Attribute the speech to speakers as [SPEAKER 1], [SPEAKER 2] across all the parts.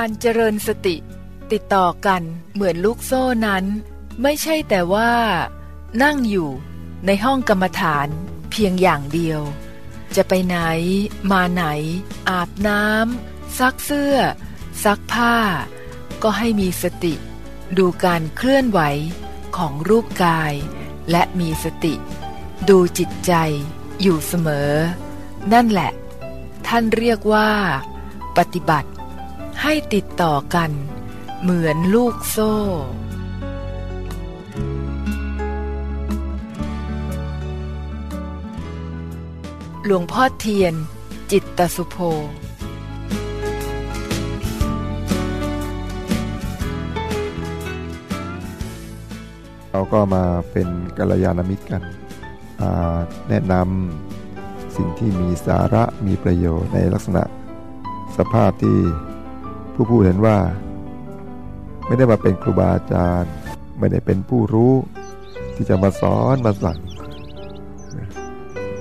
[SPEAKER 1] การเจริญสติ ติดต่อกันเหมือนลูกโซ่นั้น ไม่ใช่แต่ว่า นั่งอยู่ในห้องกรรมฐานเพียงอย่างเดียว จะไปไหน มาไหน อาบน้ำซักเสื้อ ซักผ้า ก็ให้มีสติ ดูการเคลื่อนไหวของรูปกาย และมีสติ ดูจิตใจอยู่เสมอ นั่นแหละ ท่านเรียกว่า ปฏิบัติ ให้ติดต่อกัน เหมือนลูกโซ่ หลวงพ่อเทียน จิตตสุโภ
[SPEAKER 2] เราก็มาเป็นกัลยาณมิตรกัน แนะนำสิ่งที่มีสาระมีประโยชน์ในลักษณะสภาพที่ ผู้พูดเห็นว่า ไม่ได้มาเป็นครูบาอาจารย์ ไม่ได้เป็นผู้รู้ ที่จะมาสอนมาสั่ง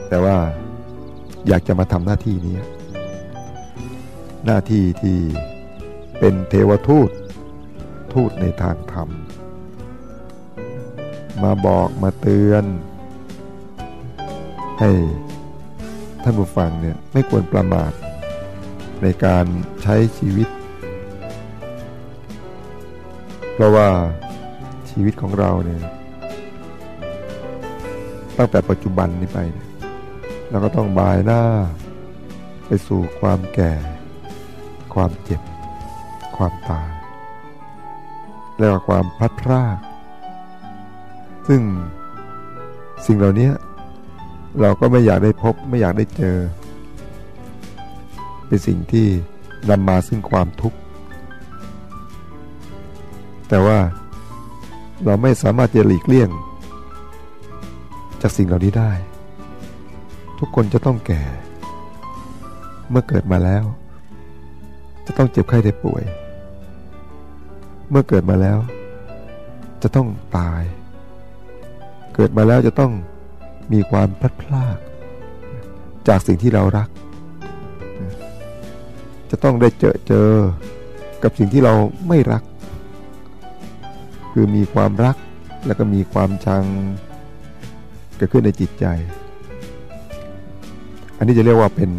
[SPEAKER 2] แต่ว่าอยากจะมาทำหน้าที่นี้ หน้าที่ที่เป็นเทวทูต ทูตในทางธรรม มาบอกมาเตือน ให้ท่านผู้ฟังเนี่ยไม่ควรประมาทในการใช้ชีวิต เพราะว่าชีวิตของเราเนี่ยตั้งแต่ปัจจุบันนี้ไปเราก็ต้องบายหน้า ไปสู่ความแก่ ความเจ็บ ความตายและความพัดพรากซึ่งสิ่งเหล่านี้เราก็ไม่อยากได้พบไม่อยากได้เจอ เป็นสิ่งที่นำมาซึ่งความทุกข์ แต่ว่าเราไม่สามารถจะหลีกเลี่ยง จากสิ่งเหล่านี้ได้ ทุกคนจะต้องแก่ เมื่อเกิดมาแล้ว จะต้องเจ็บไข้ได้ป่วย เมื่อเกิดมาแล้ว จะต้องตาย เกิดมาแล้วจะต้องมีความพลัดพรากจากสิ่งที่เรารัก จะต้องได้เจอเจอกับสิ่งที่เราไม่รัก คือมีความรักแล้วก็มีความชังเกิดขึ้นในจิตใจ อันนี้จะเรียกว่าเป็น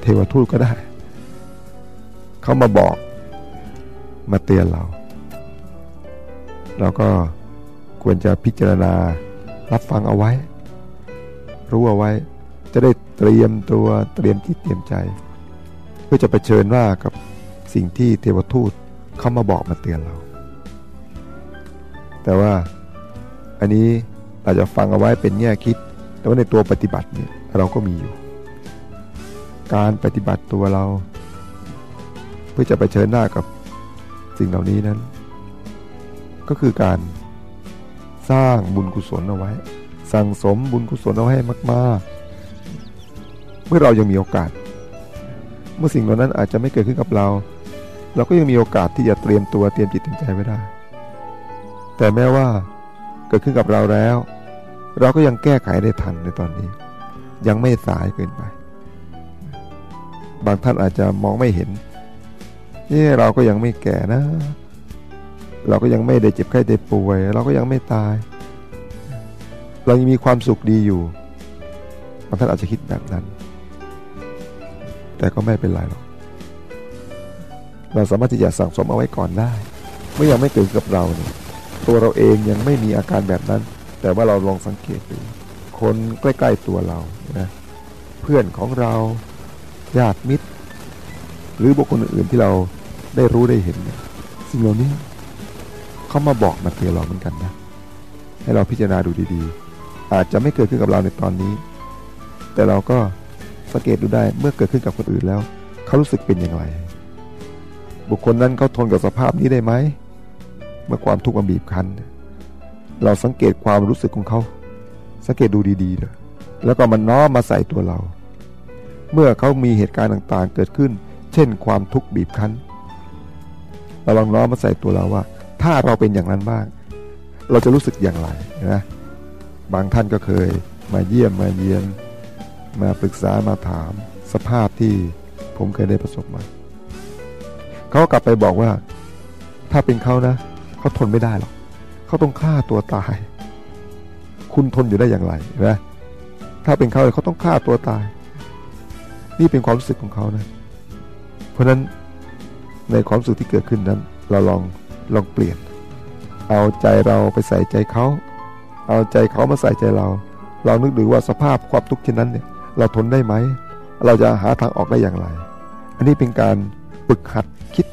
[SPEAKER 2] เทวทูตก็ได้ เขามาบอกมาเตือนเรา เราก็ควรจะพิจารณารับฟังเอาไว้ รู้เอาไว้ จะได้เตรียมตัวเตรียมจิตเตรียมใจ เพื่อจะไปเชิญว่ากับสิ่งที่เทวทูตเขามาบอกมาเตือนเรา แต่ว่าอันนี้อาจจะฟังเอาไว้เป็นแง่คิด แต่ว่าในตัวปฏิบัติเนี่ยเราก็มีอยู่ การปฏิบัติตัวเรา เพื่อจะไปเชิญหน้ากับสิ่งเหล่านี้นั้น ก็คือการสร้างบุญกุศลเอาไว้ สั่งสมบุญกุศลเอาให้มาก ๆ เมื่อเรายังมีโอกาส เมื่อสิ่งเหล่านั้นอาจจะไม่เกิดขึ้นกับเรา เราก็ยังมีโอกาสที่จะเตรียมตัวเตรียมจิตเตรียมใจไว้ได้ แต่แม้ว่าเกิดขึ้นกับเราแล้ว เราก็ยังแก้ไขได้ทันในตอนนี้ ยังไม่สายเกินไป บางท่านอาจจะมองไม่เห็นนี่เราก็ยังไม่แก่นะ เราก็ยังไม่ได้เจ็บไข้ได้ป่วย เราก็ยังไม่ตาย เรายังมีความสุขดีอยู่บางท่านอาจจะคิดแบบนั้น แต่ก็ไม่เป็นไรหรอกเราสามารถที่จะสั่งสมเอาไว้ก่อนได้ เมื่อยังไม่เกิดกับเราเนี่ย ตัวเราเองยังไม่มีอาการแบบนั้น แต่ว่าเราลองสังเกตดูคนใกล้ๆตัวเรานะเพื่อนของเราญาติมิตร หรือบุคคลอื่นที่เราได้รู้ได้เห็นสิ่งเหล่านี้เขามาบอกมาเตือนเราเหมือนกันนะให้เราพิจารณาดูดีๆ อาจจะไม่เกิดขึ้นกับเราในตอนนี้ แต่เราก็สังเกตดูได้เมื่อเกิดขึ้นกับคนอื่นแล้ว เขารู้สึกเป็นอย่างไร บุคคลนั้นเขาทนกับสภาพนี้ได้ไหม เมื่อความทุกข์มาบีบคั้น เราสังเกตความรู้สึกของเขา สังเกตดูดีๆเลยแล้วก็มันน้อมมาใส่ตัวเรา เมื่อเขามีเหตุการณ์ต่างๆ เกิดขึ้น เช่น ความทุกข์บีบคั้น เราลองน้อมมาใส่ตัวเราว่า ถ้าเราเป็นอย่างนั้นบ้าง เราจะรู้สึกอย่างไรนะบางท่านก็เคยมาเยี่ยมมาเยียน มาปรึกษามาถาม สภาพที่ผมเคยได้ประสบมา เขากลับไปบอกว่า ถ้าเป็นเขานะ เขาทนไม่ได้หรอกเขาต้องฆ่าตัวตาย คุณทนอยู่ได้อย่างไรนะถ้าเป็นเขาเขาต้องฆ่าตัวตาย นี่เป็นความรู้สึกของเขานะ เพราะฉะนั้นในความรู้สึกที่เกิดขึ้นนั้น เราลองลองเปลี่ยน เอาใจเราไปใส่ใจเขาเอาใจเขามาใส่ใจเรา เรานึกดูว่าสภาพความทุกข์เช่นนั้นเนี่ย เราทนได้ไหม เราจะหาทางออกได้อย่างไร อันนี้เป็นการฝึกหัดคิด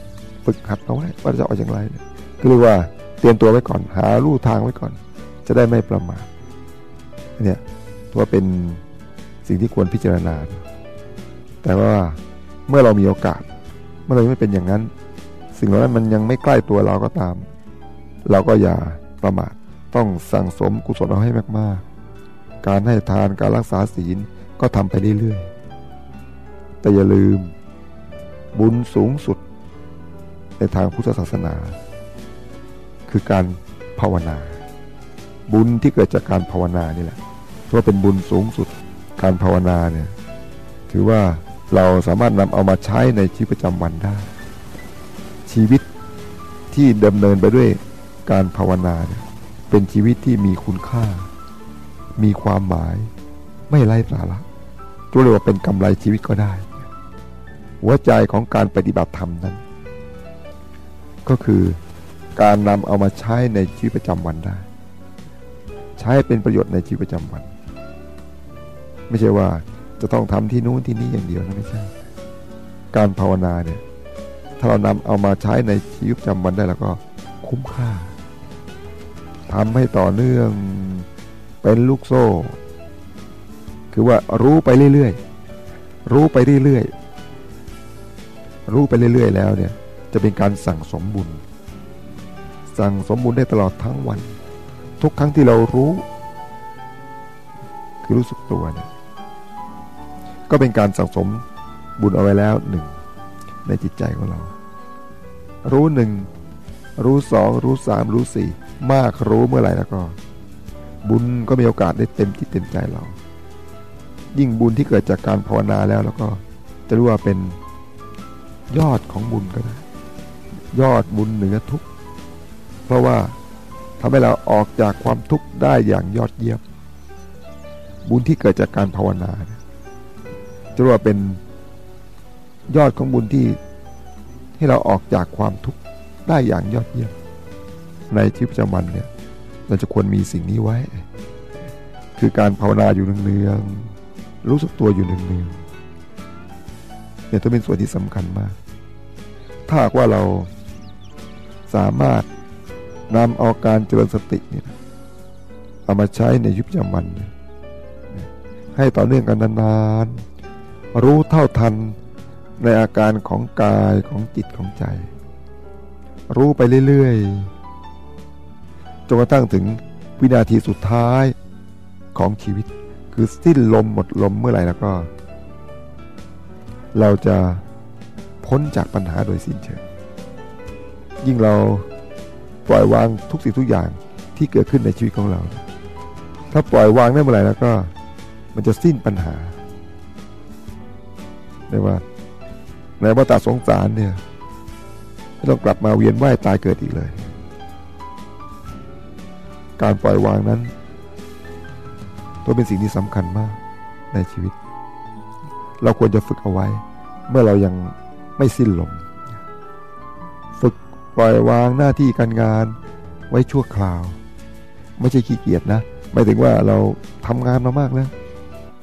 [SPEAKER 2] ฝึกหัดเอาไว้ว่าจะออกอย่างไรเนี่ย ก็เรียกว่าเตรียมตัวไว้ก่อน หาลู่ทางไว้ก่อน จะได้ไม่ประมาทเนี่ยถือว่าเป็นสิ่งที่ควรพิจารณา แต่ว่าเมื่อเรามีโอกาส เมื่อเราไม่เป็นอย่างนั้น สิ่งเหล่านั้นมันยังไม่ใกล้ตัวเราก็ตาม เราก็อย่าประมาทต้องสั่งสมกุศลเอาให้มากๆ การให้ทานการรักษาศีลก็ทำไปเรื่อยๆแต่อย่าลืมบุญสูงสุดในทางพุทธศาสนา คือการภาวนา บุญที่เกิดจากการภาวนานี่แหละเพราะเป็นบุญสูงสุดการภาวนาเนี่ยถือว่าเราสามารถนำเอามาใช้ในชีวิตประจำวันได้ ชีวิตที่ดำเนินไปด้วยการภาวนาเนี่ยเป็นชีวิตที่มีคุณค่า มีความหมาย ไม่ไร้สาระตัวเรียกว่าเป็นกำไรชีวิตก็ได้ หัวใจของการปฏิบัติธรรมนั้น ก็คือ การนำเอามาใช้ในชีวิตประจำวันได้ ใช้เป็นประโยชน์ในชีวิตประจำวัน ไม่ใช่ว่าจะต้องทำที่นู้นที่นี้อย่างเดียวนะไม่ใช่ การภาวนาเนี่ยถ้าเรานำเอามาใช้ในชีวิตประจำวันได้แล้วก็คุ้มค่าทำให้ต่อเนื่องเป็นลูกโซ่ คือว่ารู้ไปเรื่อยๆ รู้ไปเรื่อยๆ รู้ไปเรื่อยๆ แล้วเนี่ยจะเป็นการสั่งสมบุญ สั่งสมบุญได้ตลอดทั้งวัน ทุกครั้งที่เรารู้ คือรู้สึกตัวเนี่ยก็เป็นการสั่งสมบุญเอาไว้แล้วหนึ่งในจิตใจของเรา รู้หนึ่งรู้สองรู้สามรู้สี่มากรู้เมื่อไหร่แล้วก็ บุญก็มีโอกาสได้เต็มที่เต็มใจเรา ยิ่งบุญที่เกิดจากการภาวนาแล้วแล้วก็จะรู้ว่าเป็นยอดของบุญก็ได้ ยอดบุญเหนือทุก เพราะว่าทำให้เราออกจากความทุกข์ได้อย่างยอดเยี่ยม บุญที่เกิดจากการภาวนาจะว่าเป็นยอดของบุญที่ให้เราออกจากความทุกข์ได้อย่างยอดเยี่ยม ในชีวิตประจำวันเนี่ยเราจะควรมีสิ่งนี้ไว้ คือการภาวนาอยู่เนืองๆรู้สึกตัวอยู่เนืองๆเนี่ยต้องเป็นส่วนที่สำคัญมาก ถ้าว่าเราสามารถ นำเอาการเจริญสติเนี่ยเอามาใช้ในชีวิตประจำวันนี่ยให้ต่อเนื่องกันนานๆรู้เท่าทันในอาการของกายของจิตของใจ รู้ไปเรื่อยๆจนกระทั่งถึงวินาทีสุดท้ายของชีวิต คือสิ้นลมหมดลมเมื่อไหร่แล้วก็ เราจะพ้นจากปัญหาโดยสิ้นเชิงยิ่งเรา ปล่อยวางทุกสิ่งทุกอย่างที่เกิดขึ้นในชีวิตของเรา ถ้าปล่อยวางได้เมื่อไหร่แล้วก็มันจะสิ้นปัญหาเรียกว่าในวัฏสงสารเนี่ยไม่ต้องกลับมาเวียนว่ายตายเกิดอีกเลย การปล่อยวางนั้นตัวเป็นสิ่งที่สำคัญมากในชีวิต เราควรจะฝึกเอาไว้ เมื่อเรายังไม่สิ้นลม ปล่อยวางหน้าที่การงานไว้ชั่วคราว ไม่ใช่ขี้เกียจนะหมายถึงว่าเราทำงานมามากแล้ว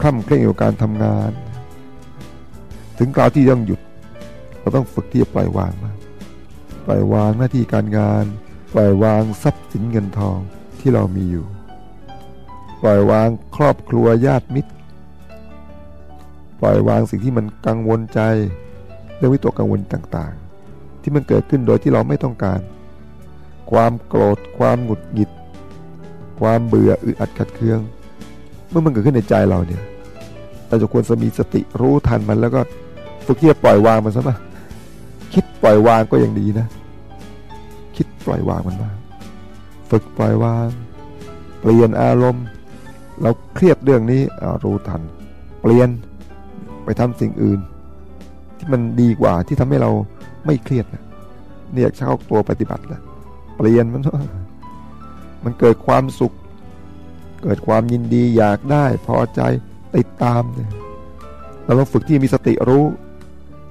[SPEAKER 2] คล่ำเคร่งกับการทำงาน ถึงคราวที่ต้องหยุด เราต้องฝึกที่จะปล่อยวางมาปล่อยวางหน้าที่การงาน ปล่อยวางทรัพย์สินเงินทองที่เรามีอยู่ ปล่อยวางครอบครัวญาติมิตร ปล่อยวางสิ่งที่มันกังวลใจ เรื่องวิตกกังวลต่าง ที่มันเกิดขึ้นโดยที่เราไม่ต้องการ ความโกรธ ความหงุดหงิด ความเบื่ออึดอัดขัดเคือง เมื่อมันเกิดขึ้นในใจเราเนี่ยเราจะควรจะมีสติรู้ทันมันแล้วก็ฝึกที่จะปล่อยวางมันซะนะคิดปล่อยวางก็ยังดีนะ คิดปล่อยวางมันบ้างฝึกปล่อยวาง เปลี่ยนอารมณ์ เราเครียดเรื่องนี้รู้ทัน เปลี่ยนไปทำสิ่งอื่น ที่มันดีกว่าที่ทำให้เรา ไม่เครียดนะเนี่ยเข้าตัวปฏิบัติแล้วเปลี่ยนมันว่ามันเกิดความสุข เกิดความยินดีอยากได้พอใจติดตามเนี่ยเราลองฝึกที่มีสติรู้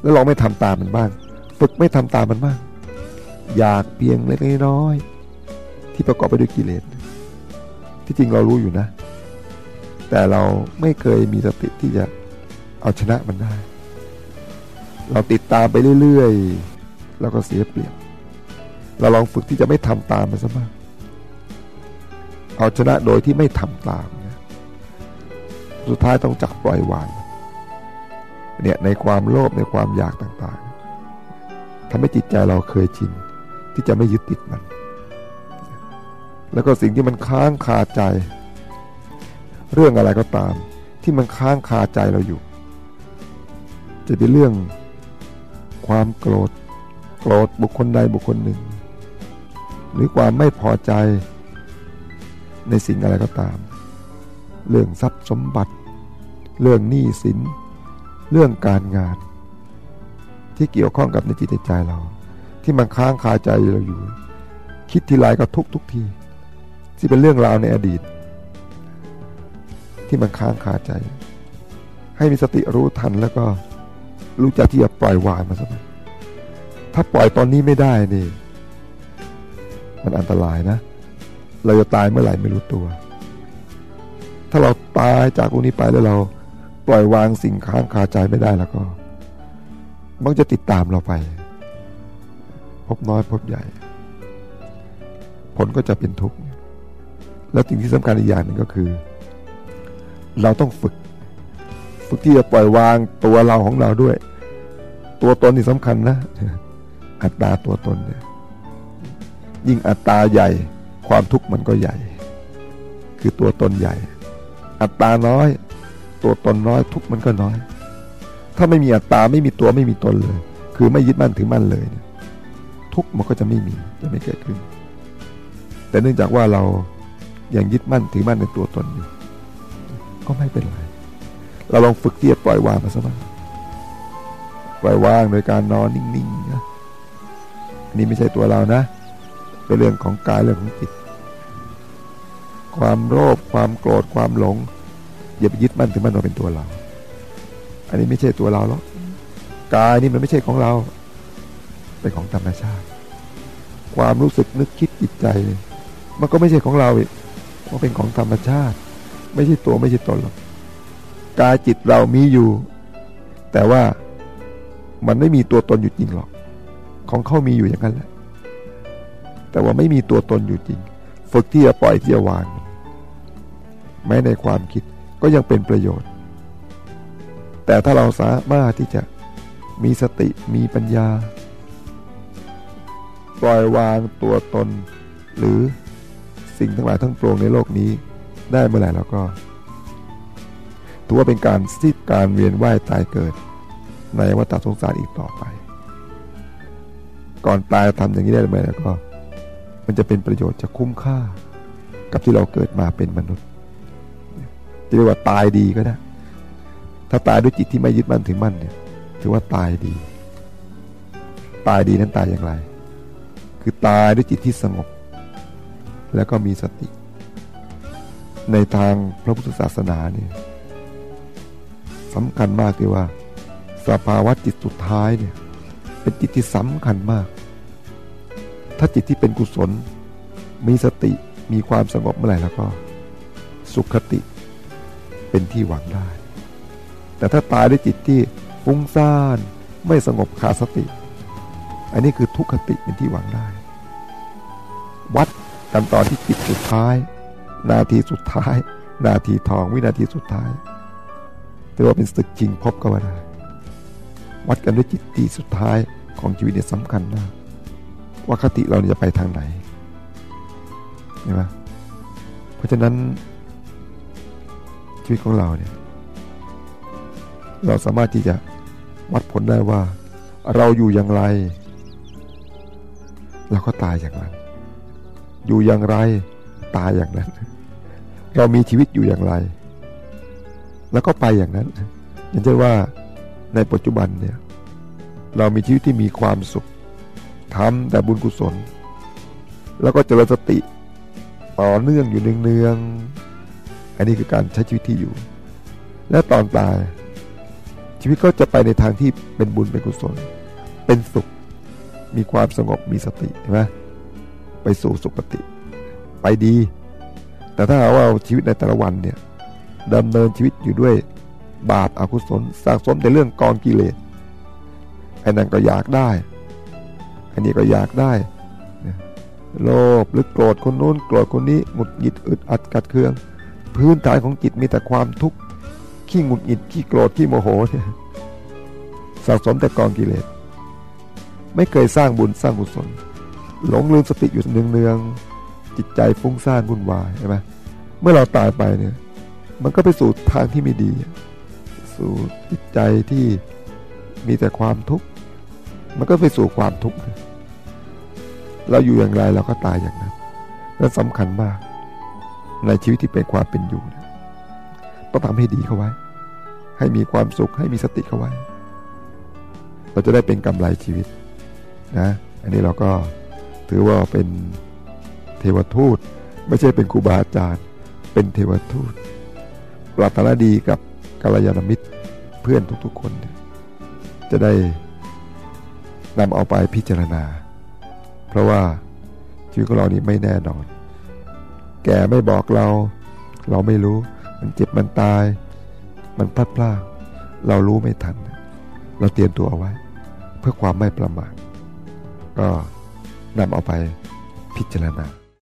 [SPEAKER 2] แล้วลองไม่ทำตามมันบ้าง ฝึกไม่ทำตามมันบ้าง อยากเพียงเล็กน้อยที่ประกอบไปด้วยกิเลสที่จริงเรารู้อยู่นะ แต่เราไม่เคยมีสติที่จะเอาชนะมันได้ เราติดตามไปเรื่อยๆแล้วก็เสียเปรียบ เราลองฝึกที่จะไม่ทำตามมันซะบ้างเอาชนะโดยที่ไม่ทำตามสุดท้ายต้องจักปล่อยวางเนี่ยในความโลภในความอยากต่างๆทำให้จิตใจเราเคยชินที่จะไม่ยึดติดมัน แล้วก็สิ่งที่มันค้างคาใจ เรื่องอะไรก็ตาม ที่มันค้างคาใจเราอยู่ จะเป็นเรื่อง ความโกรธ โกรธบุคคลใดบุคคลหนึ่ง หรือความไม่พอใจในสิ่งอะไรก็ตาม เรื่องทรัพย์สมบัติ เรื่องหนี้สิน เรื่องการงาน ที่เกี่ยวข้องกับในจิตใจเรา ที่มันค้างคาใจเราอยู่ คิดทีไรก็ทุกทุกที ที่เป็นเรื่องราวในอดีต ที่มันค้างคาใจ ให้มีสติรู้ทันแล้วก็ รู้จักที่จะปล่อยวางมันสักถ้าปล่อยตอนนี้ไม่ได้นี่ มันอันตรายนะ เราจะตายเมื่อไหร่ไม่รู้ตัว ถ้าเราตายจากตรงนี้ไปแล้วเราปล่อยวางสิ่งค้างคาใจไม่ได้แล้วก็ มันจะติดตามเราไป พบน้อยพบใหญ่ ผลก็จะเป็นทุกข์ แล้วสิ่งที่สำคัญอีกอย่างหนึ่งก็คือ เราต้องฝึก ที่จะปล่อยวางตัวเราของเราด้วย ตัวตนที่สำคัญนะ อัตราตัวตนเนี่ยยิ่งอัตราใหญ่ความทุกข์มันก็ใหญ่ คือตัวตนใหญ่ อัตราน้อย ตัวตนน้อยทุกข์มันก็น้อย ถ้าไม่มีอัตราไม่มีตัวไม่มีตนเลย คือไม่ยึดมั่นถือมั่นเลยเนี่ยทุกข์มันก็จะไม่มีจะไม่เกิดขึ้น แต่เนื่องจากว่าเรายังยึดมั่นถือมั่นในตัวตนอยู่ ก็ไม่เป็นไร เราลองฝึกที่จะปล่อยวางมาสักบ้างปล่อยวางโดยการนอนนิ่งๆนะนี่ไม่ใช่ตัวเรานะ เป็นเรื่องของกายเรื่องของจิต ความโลภความโกรธความหลง อย่าไปยึดมั่นถึงมันว่าเป็นตัวเรา อันนี้ไม่ใช่ตัวเราหรอกกายนี่มันไม่ใช่ของเรา เป็นของธรรมชาติ ความรู้สึกนึกคิดจิตใจ มันก็ไม่ใช่ของเราอีกมันเป็นของธรรมชาติ ไม่ใช่ตัวไม่ใช่ตนหรอก กายจิตเรามีอยู่ แต่ว่ามันไม่มีตัวตนอยู่จริงหรอก ของเขามีอยู่อย่างนั้นแหละ แต่ว่าไม่มีตัวตนอยู่จริง ฝึกที่จะปล่อยที่จะวาง แม้ในความคิดก็ยังเป็นประโยชน์ แต่ถ้าเราสามารถที่จะมีสติมีปัญญา ปล่อยวางตัวตน หรือสิ่งทั้งหลายทั้งปวงในโลกนี้ได้เมื่อไหร่แล้วก็ ถือว่าเป็นการสิ้นการเวียนว่ายตายเกิด ในวัฏสงสารอีกต่อไป ก่อนตายทำอย่างนี้ได้ไหมแล้วก็ มันจะเป็นประโยชน์จะคุ้มค่า กับที่เราเกิดมาเป็นมนุษย์จะเรียกว่าตายดีก็ได้ ถ้าตายด้วยจิตที่ไม่ยึดมั่นถือมั่นเนี่ย ถือว่าตายดี ตายดีนั้นตายอย่างไร คือตายด้วยจิตที่สงบ แล้วก็มีสติ ในทางพระพุทธศาสนาเนี่ย สำคัญมากที่ว่า สภาวะจิตสุดท้ายเนี่ยเป็นจิตที่สำคัญมาก ถ้าจิตที่เป็นกุศล มีสติมีความสงบเมื่อไหร่แล้วก็ สุขติเป็นที่หวังได้ แต่ถ้าตายด้วยจิตที่ฟุ้งซ่านไม่สงบขาดสติ อันนี้คือทุกขติเป็นที่หวังได้ วัดกันตอนที่จิตสุดท้าย นาทีสุดท้าย นาทีทองวินาทีสุดท้าย ถือว่าเป็นศึกจริงพบก็ว่าได้วัดกันด้วยจิตที่สุดท้ายของชีวิตเนี่ยสำคัญมากว่าคติเราจะไปทางไหนใช่ไหมเพราะฉะนั้นชีวิตของเราเนี่ยเราสามารถที่จะวัดผลได้ว่า เราอยู่อย่างไร เราก็ตายอย่างนั้น อยู่อย่างไรตายอย่างนั้น เรามีชีวิตอยู่อย่างไร แล้วก็ไปอย่างนั้นอย่างเช่นว่าในปัจจุบันเนี่ยเรามีชีวิตที่มีความสุขทำแต่บุญกุศล แล้วก็เจริญสติต่อเนื่องอยู่เนืองๆอันนี้คือการใช้ชีวิตที่อยู่ และตอนตาย ชีวิตก็จะไปในทางที่เป็นบุญเป็นกุศล เป็นสุข มีความสงบมีสติเห็นไหมไปสู่สุคติ ไปดี แต่ถ้าว่าชีวิตในแต่ละวันเนี่ย ดำเนินชีวิตอยู่ด้วยบาปอากุศลสะสมแต่เรื่องกองกิเลสไอ้นั่นก็อยากได้อันนี้ก็อยากได้ โลภหรือโกรธคนนู้นโกรธคนนี้หงุดหงิดอึดอัดกัดเคือง พื้นฐานของจิตมีแต่ความทุกข์ขี้หงุดหงิดขี้โกรธขี้โมโหเนี่ยสะสมแต่กองกิเลสไม่เคยสร้างบุญสร้างกุศล หลงลืมสติอยู่เนืองๆจิตใจฟุ้งซ่านวุ่นวายใช่ไหมเมื่อเราตายไปเนี่ย มันก็ไปสู่ทางที่ไม่ดี สู่จิตใจที่มีแต่ความทุกข์ มันก็ไปสู่ความทุกข์ เราอยู่อย่างไรเราก็ตายอย่างนั้นนั่นสำคัญมากในชีวิตที่เป็นความเป็นอยู่ต้องทำให้ดีเข้าไว้ ให้มีความสุขให้มีสติเข้าไว้ เราจะได้เป็นกำไรชีวิตนะ อันนี้เราก็ถือว่าเป็นเทวทูต ไม่ใช่เป็นครูบาอาจารย์ เป็นเทวทูต ปรารถนาดีกับกัลยาณมิตรเพื่อนทุกๆคน จะได้นำเอาไปพิจารณา เพราะว่าชีวิตของเรานี่ไม่แน่นอน แก่ไม่บอกเรา เราไม่รู้ มันเจ็บมันตาย มันพลาดพลาดเรารู้ไม่ทัน เราเตรียมตัวเอาไว้ เพื่อความไม่ประมาทก็นำเอาไปพิจารณา